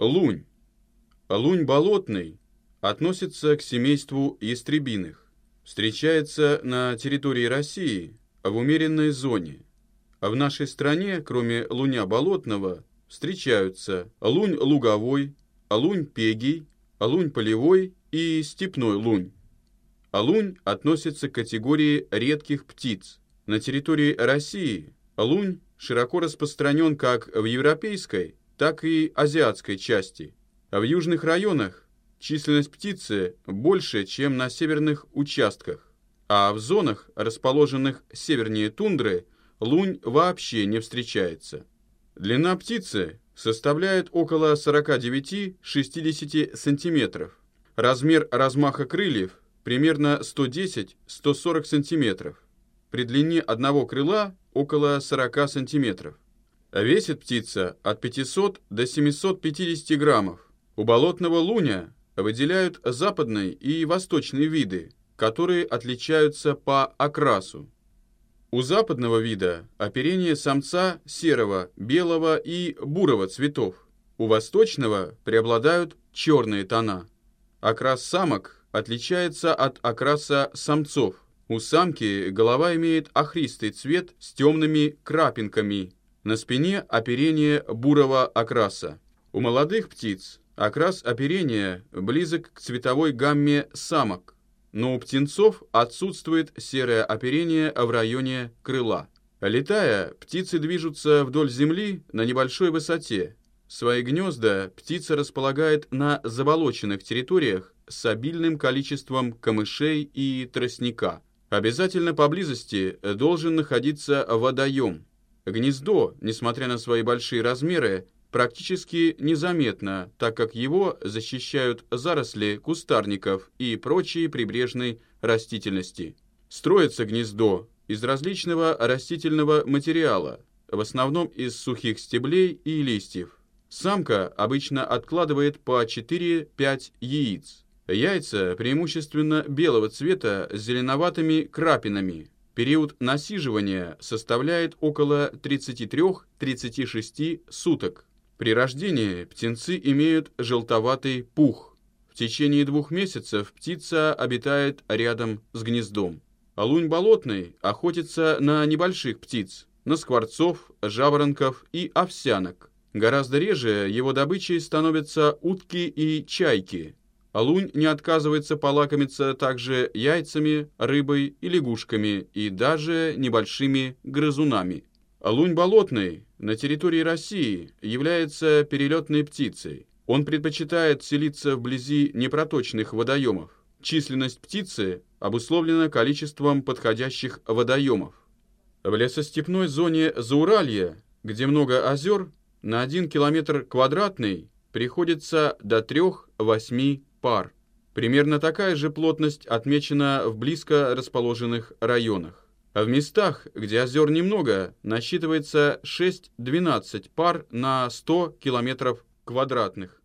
Лунь. Лунь болотный относится к семейству ястребиных. Встречается на территории России в умеренной зоне. В нашей стране, кроме луня болотного, встречаются лунь луговой, лунь пегий, лунь полевой и степной лунь. Лунь относится к категории редких птиц. На территории России лунь широко распространен как в европейской, так и азиатской части. А в южных районах численность птицы больше, чем на северных участках, а в зонах, расположенных севернее тундры, лунь вообще не встречается. Длина птицы составляет около 49-60 см. Размер размаха крыльев примерно 110-140 см. При длине одного крыла около 40 см. Весит птица от 500 до 750 граммов. У болотного луня выделяют западные и восточные виды, которые отличаются по окрасу. У западного вида оперение самца серого, белого и бурого цветов. У восточного преобладают черные тона. Окрас самок отличается от окраса самцов. У самки голова имеет охристый цвет с темными крапинками на спине оперение бурого окраса. У молодых птиц окрас оперения близок к цветовой гамме самок, но у птенцов отсутствует серое оперение в районе крыла. Летая, птицы движутся вдоль земли на небольшой высоте. Свои гнезда птица располагает на заболоченных территориях с обильным количеством камышей и тростника. Обязательно поблизости должен находиться водоем – Гнездо, несмотря на свои большие размеры, практически незаметно, так как его защищают заросли кустарников и прочие прибрежной растительности. Строится гнездо из различного растительного материала, в основном из сухих стеблей и листьев. Самка обычно откладывает по 4-5 яиц. Яйца преимущественно белого цвета с зеленоватыми крапинами, Период насиживания составляет около 33-36 суток. При рождении птенцы имеют желтоватый пух. В течение двух месяцев птица обитает рядом с гнездом. Лунь болотный охотится на небольших птиц, на скворцов, жаворонков и овсянок. Гораздо реже его добычей становятся утки и чайки, Лунь не отказывается полакомиться также яйцами, рыбой и лягушками, и даже небольшими грызунами. Лунь болотный на территории России является перелетной птицей. Он предпочитает селиться вблизи непроточных водоемов. Численность птицы обусловлена количеством подходящих водоемов. В лесостепной зоне Зауралья, где много озер, на 1 километр квадратный приходится до 3-8 пар. Примерно такая же плотность отмечена в близко расположенных районах. А в местах, где озер немного, насчитывается 6-12 пар на 100 километров квадратных.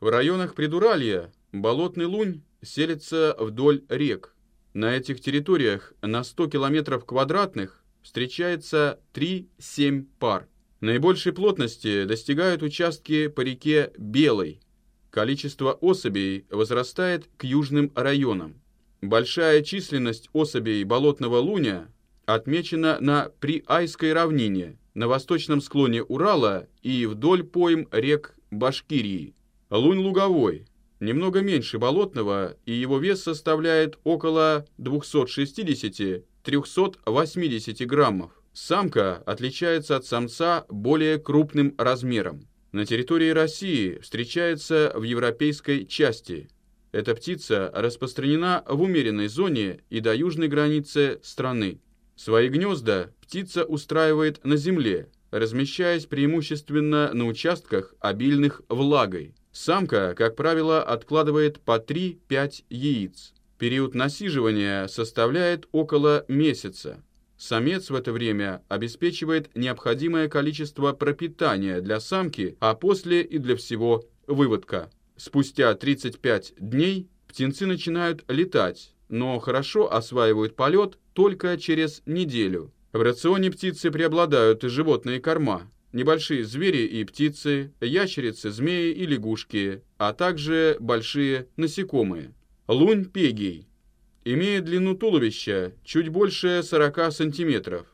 В районах Придуралья болотный лунь селится вдоль рек. На этих территориях на 100 километров квадратных встречается 3-7 пар. Наибольшей плотности достигают участки по реке Белой, количество особей возрастает к южным районам. Большая численность особей болотного луня отмечена на Приайской равнине, на восточном склоне Урала и вдоль пойм рек Башкирии. Лунь луговой, немного меньше болотного, и его вес составляет около 260-380 граммов. Самка отличается от самца более крупным размером. На территории России встречается в европейской части. Эта птица распространена в умеренной зоне и до южной границы страны. Свои гнезда птица устраивает на земле, размещаясь преимущественно на участках, обильных влагой. Самка, как правило, откладывает по 3-5 яиц. Период насиживания составляет около месяца. Самец в это время обеспечивает необходимое количество пропитания для самки, а после и для всего выводка. Спустя 35 дней птенцы начинают летать, но хорошо осваивают полет только через неделю. В рационе птицы преобладают животные корма. небольшие звери и птицы, ящерицы, змеи и лягушки, а также большие насекомые. Лунь пегий. Имеет длину туловища чуть больше 40 сантиметров.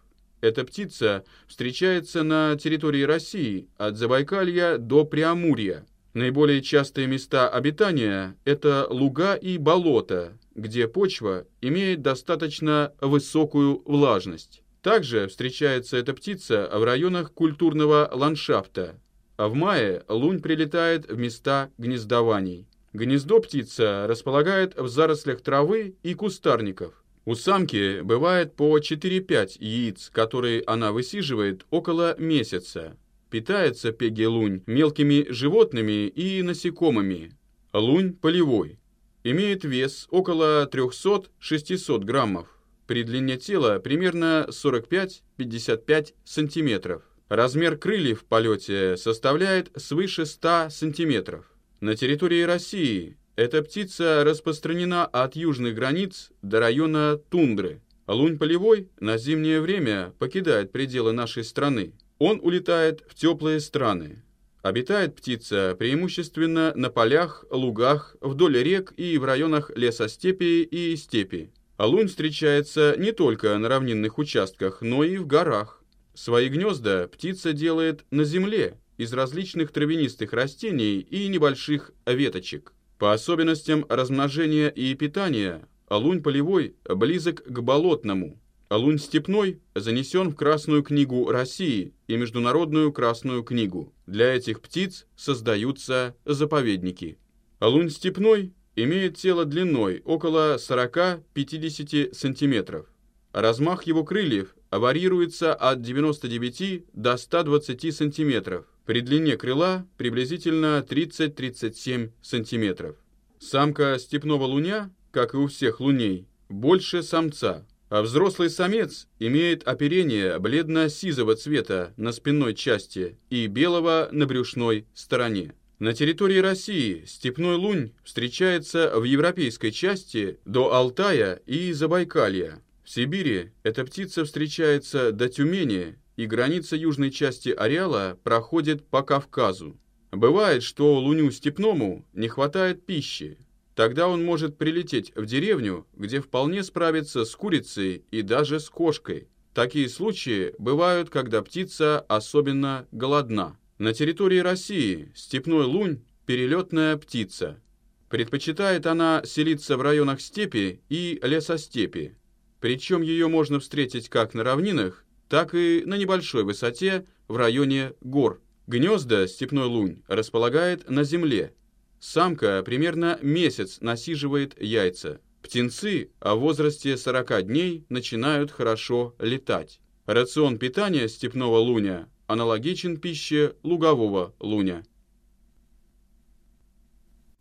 Эта птица встречается на территории России от Забайкалья до Преамурья. Наиболее частые места обитания – это луга и болота, где почва имеет достаточно высокую влажность. Также встречается эта птица в районах культурного ландшафта, а в мае лунь прилетает в места гнездований. Гнездо птица располагает в зарослях травы и кустарников. У самки бывает по 4-5 яиц, которые она высиживает около месяца. Питается пеги-лунь мелкими животными и насекомыми. Лунь полевой. Имеет вес около 300-600 граммов. При длине тела примерно 45-55 сантиметров. Размер крыльев в полете составляет свыше 100 сантиметров. На территории России эта птица распространена от южных границ до района тундры. Лунь полевой на зимнее время покидает пределы нашей страны. Он улетает в теплые страны. Обитает птица преимущественно на полях, лугах, вдоль рек и в районах лесостепи и степи. Лунь встречается не только на равнинных участках, но и в горах. Свои гнезда птица делает на земле из различных травянистых растений и небольших веточек. По особенностям размножения и питания лунь полевой близок к болотному. Лунь степной занесен в Красную книгу России и Международную Красную книгу. Для этих птиц создаются заповедники. Лунь степной имеет тело длиной около 40-50 см. Размах его крыльев варьируется от 99 до 120 см. При длине крыла приблизительно 30-37 см. Самка степного луня, как и у всех луней, больше самца, а взрослый самец имеет оперение бледно-сизого цвета на спинной части и белого на брюшной стороне. На территории России степной лунь встречается в европейской части до Алтая и Забайкалья. В Сибири эта птица встречается до Тюмени, и граница южной части ареала проходит по Кавказу. Бывает, что луню степному не хватает пищи. Тогда он может прилететь в деревню, где вполне справится с курицей и даже с кошкой. Такие случаи бывают, когда птица особенно голодна. На территории России степной лунь – перелетная птица. Предпочитает она селиться в районах степи и лесостепи. Причем ее можно встретить как на равнинах, так и на небольшой высоте в районе гор. Гнезда степной лунь располагает на земле. Самка примерно месяц насиживает яйца. Птенцы о возрасте 40 дней начинают хорошо летать. Рацион питания степного луня аналогичен пище лугового луня.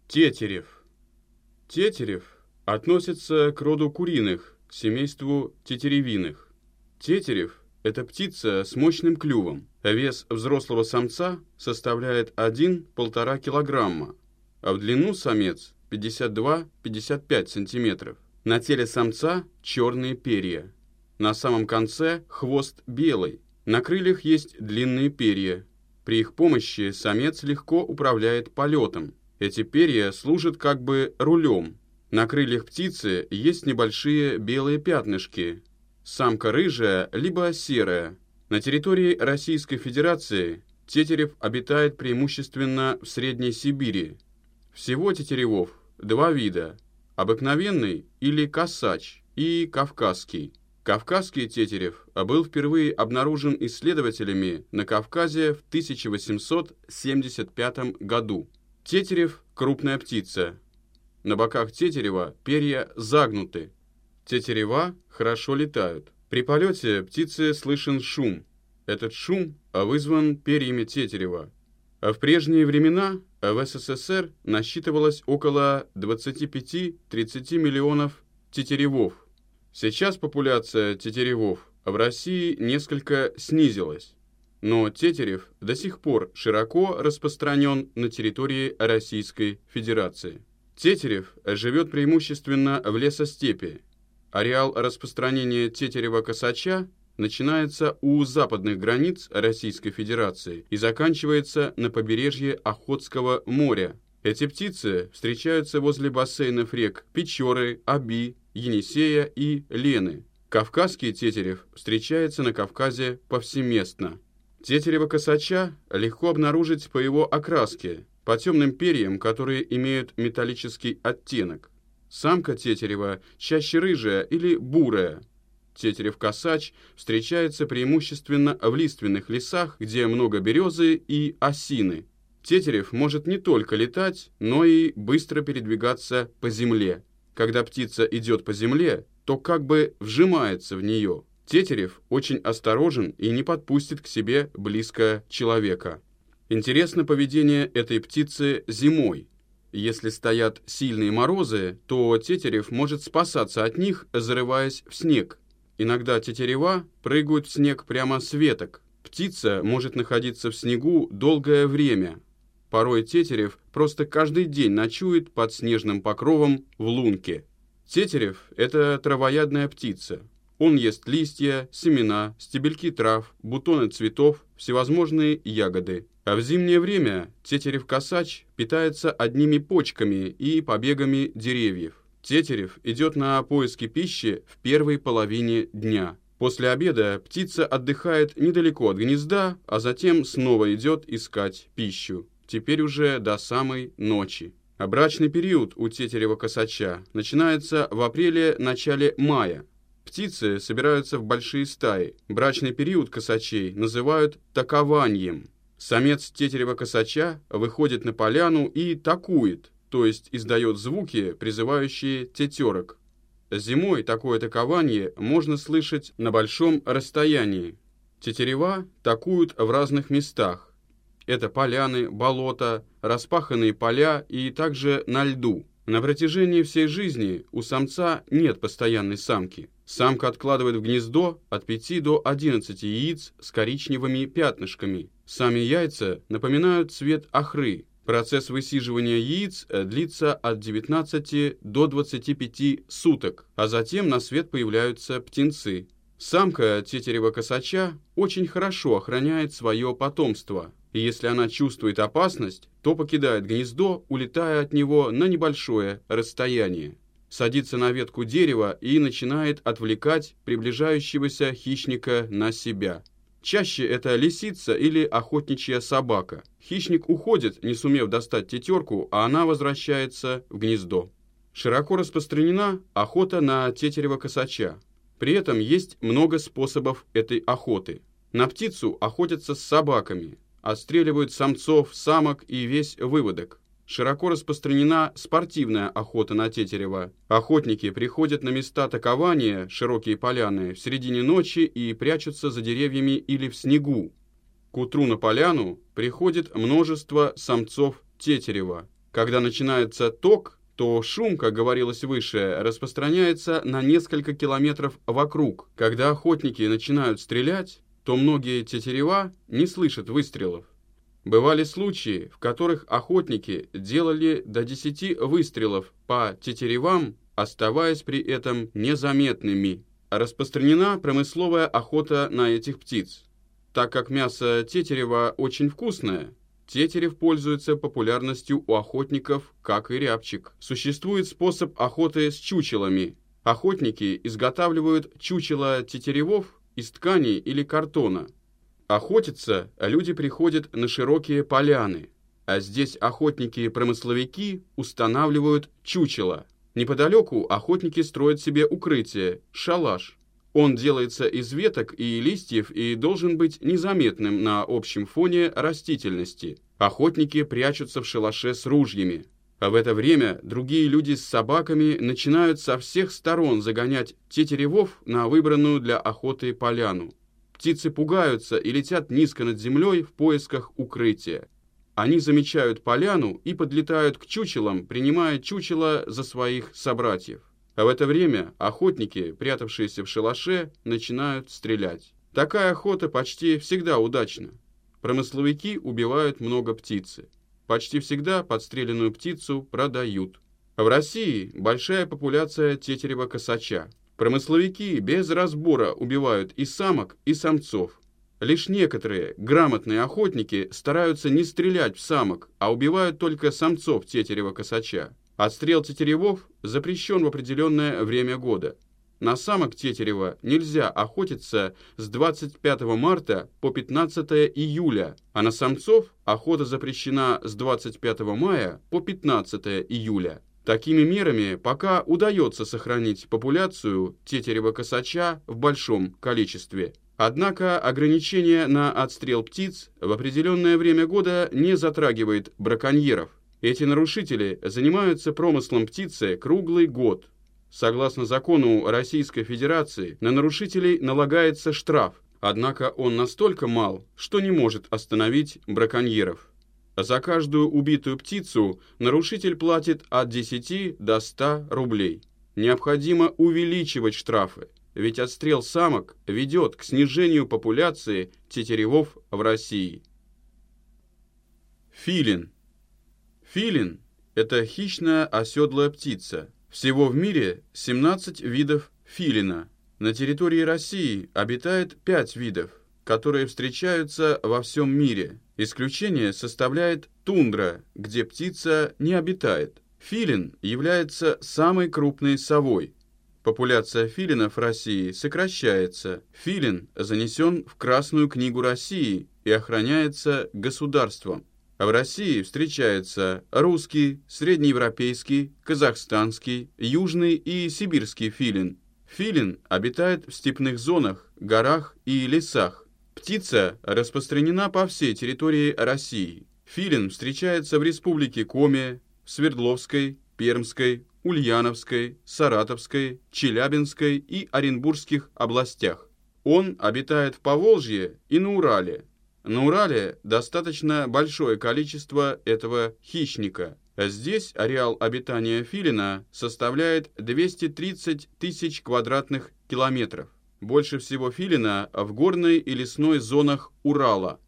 Тетерев. Тетерев относится к роду куриных, к семейству тетеревиных. Тетерев – это птица с мощным клювом. Вес взрослого самца составляет 1-1,5 килограмма, а в длину самец 52-55 сантиметров. На теле самца черные перья. На самом конце хвост белый, на крыльях есть длинные перья. При их помощи самец легко управляет полетом. Эти перья служат как бы рулем. На крыльях птицы есть небольшие белые пятнышки. Самка рыжая, либо серая. На территории Российской Федерации тетерев обитает преимущественно в Средней Сибири. Всего тетеревов два вида – обыкновенный или косач и кавказский. Кавказский тетерев был впервые обнаружен исследователями на Кавказе в 1875 году. Тетерев – крупная птица. На боках тетерева перья загнуты. Тетерева хорошо летают. При полете птицы слышен шум. Этот шум вызван перьями тетерева. А в прежние времена в СССР насчитывалось около 25-30 миллионов тетеревов. Сейчас популяция тетеревов в России несколько снизилась, но тетерев до сих пор широко распространен на территории Российской Федерации. Тетерев живет преимущественно в лесостепи. Ареал распространения тетерева-косача начинается у западных границ Российской Федерации и заканчивается на побережье Охотского моря. Эти птицы встречаются возле бассейнов рек Печоры, Аби, Енисея и Лены. Кавказский тетерев встречается на Кавказе повсеместно. Тетерева косача легко обнаружить по его окраске, по темным перьям, которые имеют металлический оттенок. Самка тетерева чаще рыжая или бурая. Тетерев-косач встречается преимущественно в лиственных лесах, где много березы и осины. Тетерев может не только летать, но и быстро передвигаться по земле. Когда птица идет по земле, то как бы вжимается в нее. Тетерев очень осторожен и не подпустит к себе близко человека. Интересно поведение этой птицы зимой. Если стоят сильные морозы, то тетерев может спасаться от них, зарываясь в снег. Иногда тетерева прыгают в снег прямо с веток. Птица может находиться в снегу долгое время. Порой тетерев просто каждый день ночует под снежным покровом в лунке. Тетерев – это травоядная птица. Он ест листья, семена, стебельки трав, бутоны цветов, всевозможные ягоды. А в зимнее время тетерев-косач питается одними почками и побегами деревьев. Тетерев идет на поиски пищи в первой половине дня. После обеда птица отдыхает недалеко от гнезда, а затем снова идет искать пищу. Теперь уже до самой ночи. А брачный период у тетерева-косача начинается в апреле-начале мая. Птицы собираются в большие стаи. Брачный период косачей называют такованием. Самец тетерева-косача выходит на поляну и такует, то есть издает звуки, призывающие тетерок. Зимой такое такование можно слышать на большом расстоянии. Тетерева такуют в разных местах, это поляны, болота, распаханные поля и также на льду. На протяжении всей жизни у самца нет постоянной самки. Самка откладывает в гнездо от 5 до 11 яиц с коричневыми пятнышками. Сами яйца напоминают цвет охры. Процесс высиживания яиц э, длится от 19 до 25 суток, а затем на свет появляются птенцы. Самка тетерева косача очень хорошо охраняет свое потомство и если она чувствует опасность, то покидает гнездо, улетая от него на небольшое расстояние. Садится на ветку дерева и начинает отвлекать приближающегося хищника на себя. Чаще это лисица или охотничья собака. Хищник уходит, не сумев достать тетерку, а она возвращается в гнездо. Широко распространена охота на тетерева косача. При этом есть много способов этой охоты. На птицу охотятся с собаками, отстреливают самцов, самок и весь выводок. Широко распространена спортивная охота на тетерева. Охотники приходят на места такования, широкие поляны, в середине ночи и прячутся за деревьями или в снегу. К утру на поляну приходит множество самцов тетерева. Когда начинается ток, то шум, как говорилось выше, распространяется на несколько километров вокруг. Когда охотники начинают стрелять, то многие тетерева не слышат выстрелов. Бывали случаи, в которых охотники делали до 10 выстрелов по тетеревам, оставаясь при этом незаметными. Распространена промысловая охота на этих птиц. Так как мясо тетерева очень вкусное, тетерев пользуется популярностью у охотников, как и рябчик. Существует способ охоты с чучелами. Охотники изготавливают чучела тетеревов из ткани или картона. Охотиться люди приходят на широкие поляны, а здесь охотники-промысловики устанавливают чучело. Неподалеку охотники строят себе укрытие, шалаш. Он делается из веток и листьев и должен быть незаметным на общем фоне растительности. Охотники прячутся в шалаше с ружьями. А в это время другие люди с собаками начинают со всех сторон загонять тетеревов на выбранную для охоты поляну. Птицы пугаются и летят низко над землей в поисках укрытия. Они замечают поляну и подлетают к чучелам, принимая чучела за своих собратьев. А в это время охотники, прятавшиеся в шалаше, начинают стрелять. Такая охота почти всегда удачна. Промысловики убивают много птицы. Почти всегда подстреленную птицу продают. В России большая популяция тетерева косача. Промысловики без разбора убивают и самок, и самцов. Лишь некоторые грамотные охотники стараются не стрелять в самок, а убивают только самцов тетерева-косача. Отстрел тетеревов запрещен в определенное время года. На самок тетерева нельзя охотиться с 25 марта по 15 июля, а на самцов охота запрещена с 25 мая по 15 июля. Такими мерами пока удается сохранить популяцию тетерева-косача в большом количестве. Однако ограничение на отстрел птиц в определенное время года не затрагивает браконьеров. Эти нарушители занимаются промыслом птицы круглый год. Согласно закону Российской Федерации, на нарушителей налагается штраф, однако он настолько мал, что не может остановить браконьеров. За каждую убитую птицу нарушитель платит от 10 до 100 рублей. Необходимо увеличивать штрафы ведь отстрел самок ведет к снижению популяции тетеревов в России. Филин. Филин – это хищная оседлая птица. Всего в мире 17 видов филина. На территории России обитает 5 видов, которые встречаются во всем мире. Исключение составляет тундра, где птица не обитает. Филин является самой крупной совой – Популяция филинов России сокращается. Филин занесен в Красную книгу России и охраняется государством. А в России встречаются русский, среднеевропейский, казахстанский, южный и сибирский филин. Филин обитает в степных зонах, горах и лесах. Птица распространена по всей территории России. Филин встречается в республике Коми, Свердловской, Пермской, Ульяновской, Саратовской, Челябинской и Оренбургских областях. Он обитает в Поволжье и на Урале. На Урале достаточно большое количество этого хищника. Здесь ареал обитания филина составляет 230 тысяч квадратных километров. Больше всего филина в горной и лесной зонах Урала.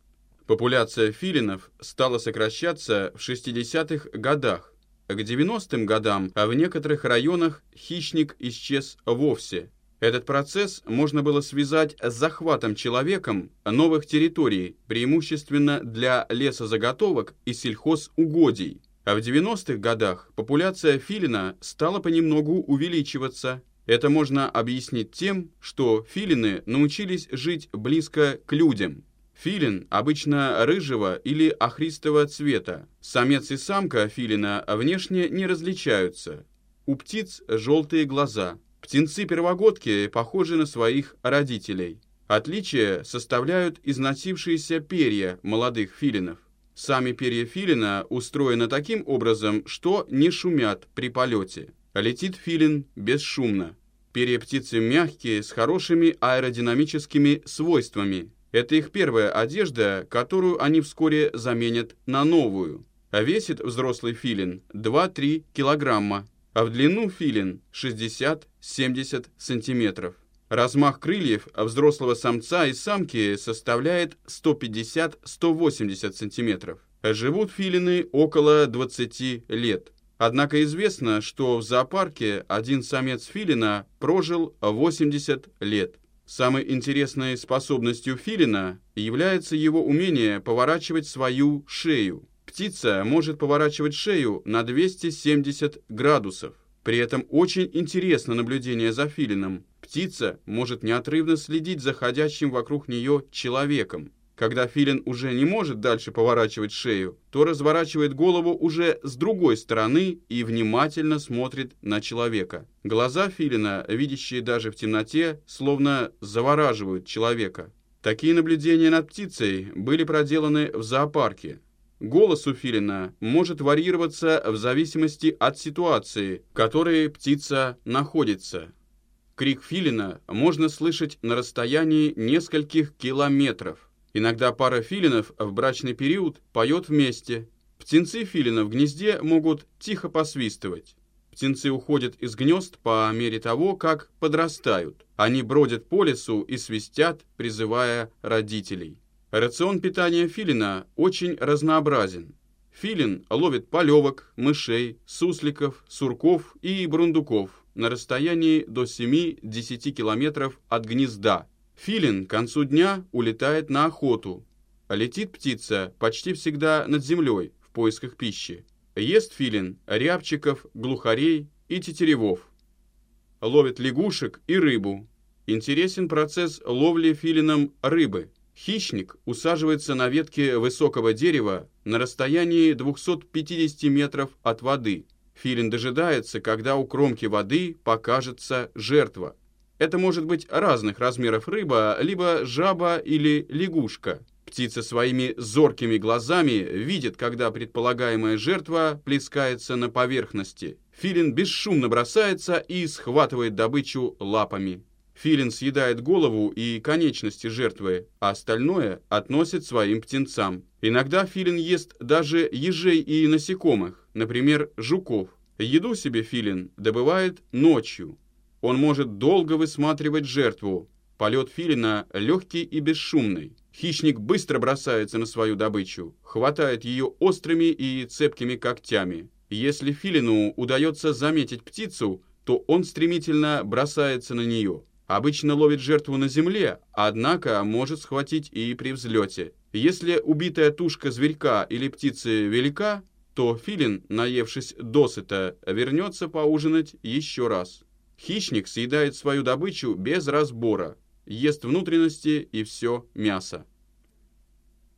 Популяция филинов стала сокращаться в 60-х годах, к 90-м годам в некоторых районах хищник исчез вовсе. Этот процесс можно было связать с захватом человеком новых территорий, преимущественно для лесозаготовок и сельхозугодий. А в 90-х годах популяция филина стала понемногу увеличиваться. Это можно объяснить тем, что филины научились жить близко к людям – Филин обычно рыжего или охристого цвета. Самец и самка филина внешне не различаются. У птиц желтые глаза. Птенцы-первогодки похожи на своих родителей. Отличия составляют износившиеся перья молодых филинов. Сами перья филина устроены таким образом, что не шумят при полете. Летит филин бесшумно. Перья птицы мягкие, с хорошими аэродинамическими свойствами. Это их первая одежда, которую они вскоре заменят на новую. А весит взрослый филин 2-3 килограмма, а в длину филин 60-70 сантиметров. Размах крыльев взрослого самца и самки составляет 150-180 сантиметров. Живут филины около 20 лет. Однако известно, что в зоопарке один самец филина прожил 80 лет. Самой интересной способностью филина является его умение поворачивать свою шею. Птица может поворачивать шею на 270 градусов. При этом очень интересно наблюдение за филином. Птица может неотрывно следить за ходящим вокруг нее человеком. Когда филин уже не может дальше поворачивать шею, то разворачивает голову уже с другой стороны и внимательно смотрит на человека. Глаза филина, видящие даже в темноте, словно завораживают человека. Такие наблюдения над птицей были проделаны в зоопарке. Голос у филина может варьироваться в зависимости от ситуации, в которой птица находится. Крик филина можно слышать на расстоянии нескольких километров. Иногда пара филинов в брачный период поет вместе. Птенцы филина в гнезде могут тихо посвистывать. Птенцы уходят из гнезд по мере того, как подрастают. Они бродят по лесу и свистят, призывая родителей. Рацион питания филина очень разнообразен. Филин ловит полевок, мышей, сусликов, сурков и брундуков. на расстоянии до 7-10 километров от гнезда. Филин к концу дня улетает на охоту. Летит птица почти всегда над землей в поисках пищи. Ест филин рябчиков, глухарей и тетеревов. Ловит лягушек и рыбу. Интересен процесс ловли филином рыбы. Хищник усаживается на ветке высокого дерева на расстоянии 250 метров от воды. Филин дожидается, когда у кромки воды покажется жертва. Это может быть разных размеров рыба, либо жаба или лягушка. Птица своими зоркими глазами видит, когда предполагаемая жертва плескается на поверхности. Филин бесшумно бросается и схватывает добычу лапами. Филин съедает голову и конечности жертвы, а остальное относит своим птенцам. Иногда филин ест даже ежей и насекомых, например, жуков. Еду себе филин добывает ночью. Он может долго высматривать жертву. Полет филина легкий и бесшумный. Хищник быстро бросается на свою добычу, хватает ее острыми и цепкими когтями. Если филину удается заметить птицу, то он стремительно бросается на нее. Обычно ловит жертву на земле, однако может схватить и при взлете. Если убитая тушка зверька или птицы велика, то филин, наевшись досыта, вернется поужинать еще раз. Хищник съедает свою добычу без разбора, ест внутренности и все мясо.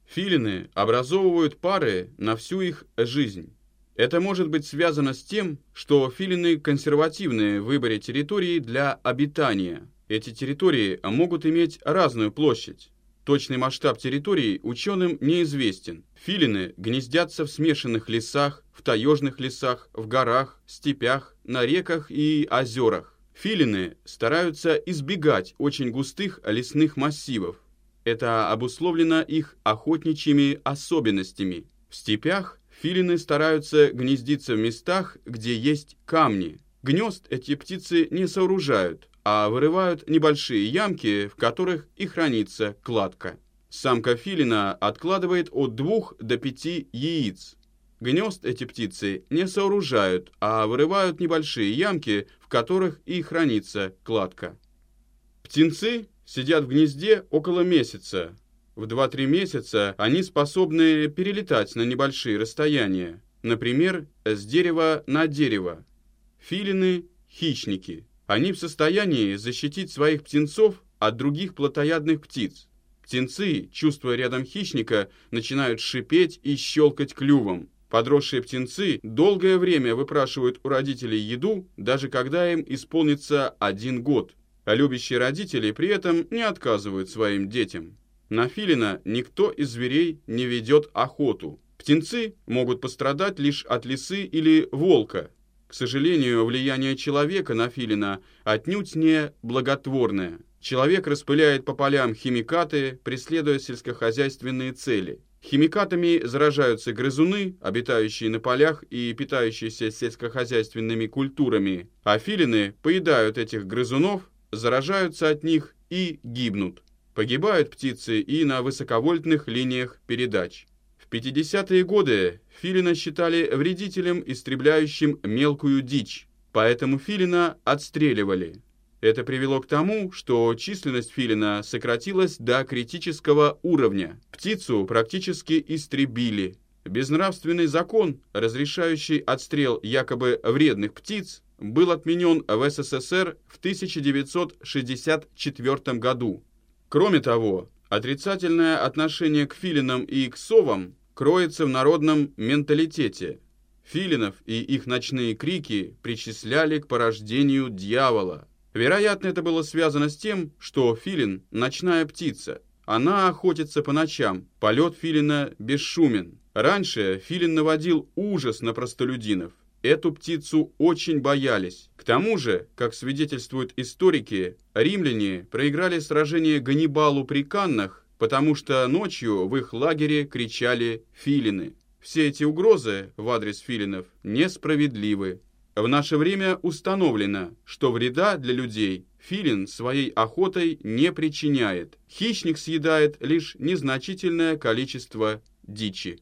Филины образовывают пары на всю их жизнь. Это может быть связано с тем, что филины консервативны в выборе территории для обитания. Эти территории могут иметь разную площадь. Точный масштаб территории ученым неизвестен. Филины гнездятся в смешанных лесах, в таежных лесах, в горах, степях, на реках и озерах. Филины стараются избегать очень густых лесных массивов. Это обусловлено их охотничьими особенностями. В степях филины стараются гнездиться в местах, где есть камни. Гнезд эти птицы не сооружают, а вырывают небольшие ямки, в которых и хранится кладка. Самка филина откладывает от двух до пяти яиц. Гнезд эти птицы не сооружают, а вырывают небольшие ямки, которых и хранится кладка. Птенцы сидят в гнезде около месяца. В 2-3 месяца они способны перелетать на небольшие расстояния, например, с дерева на дерево. Филины – хищники. Они в состоянии защитить своих птенцов от других плотоядных птиц. Птенцы, чувствуя рядом хищника, начинают шипеть и щелкать клювом. Подросшие птенцы долгое время выпрашивают у родителей еду, даже когда им исполнится один год. А любящие родители при этом не отказывают своим детям. На филина никто из зверей не ведет охоту. Птенцы могут пострадать лишь от лисы или волка, к сожалению, влияние человека на филина отнюдь не благотворное. Человек распыляет по полям химикаты, преследуя сельскохозяйственные цели. Химикатами заражаются грызуны, обитающие на полях и питающиеся сельскохозяйственными культурами, а поедают этих грызунов, заражаются от них и гибнут. Погибают птицы и на высоковольтных линиях передач. 50-е годы филина считали вредителем, истребляющим мелкую дичь, поэтому филина отстреливали. Это привело к тому, что численность филина сократилась до критического уровня. Птицу практически истребили. Безнравственный закон, разрешающий отстрел якобы вредных птиц, был отменен в СССР в 1964 году. Кроме того, отрицательное отношение к филинам и к совам кроется в народном менталитете. Филинов и их ночные крики причисляли к порождению дьявола. Вероятно, это было связано с тем, что филин – ночная птица. Она охотится по ночам, полет филина бесшумен. Раньше филин наводил ужас на простолюдинов. Эту птицу очень боялись. К тому же, как свидетельствуют историки, римляне проиграли сражение Ганнибалу при Каннах потому что ночью в их лагере кричали «филины». Все эти угрозы в адрес филинов несправедливы. В наше время установлено, что вреда для людей филин своей охотой не причиняет. Хищник съедает лишь незначительное количество дичи.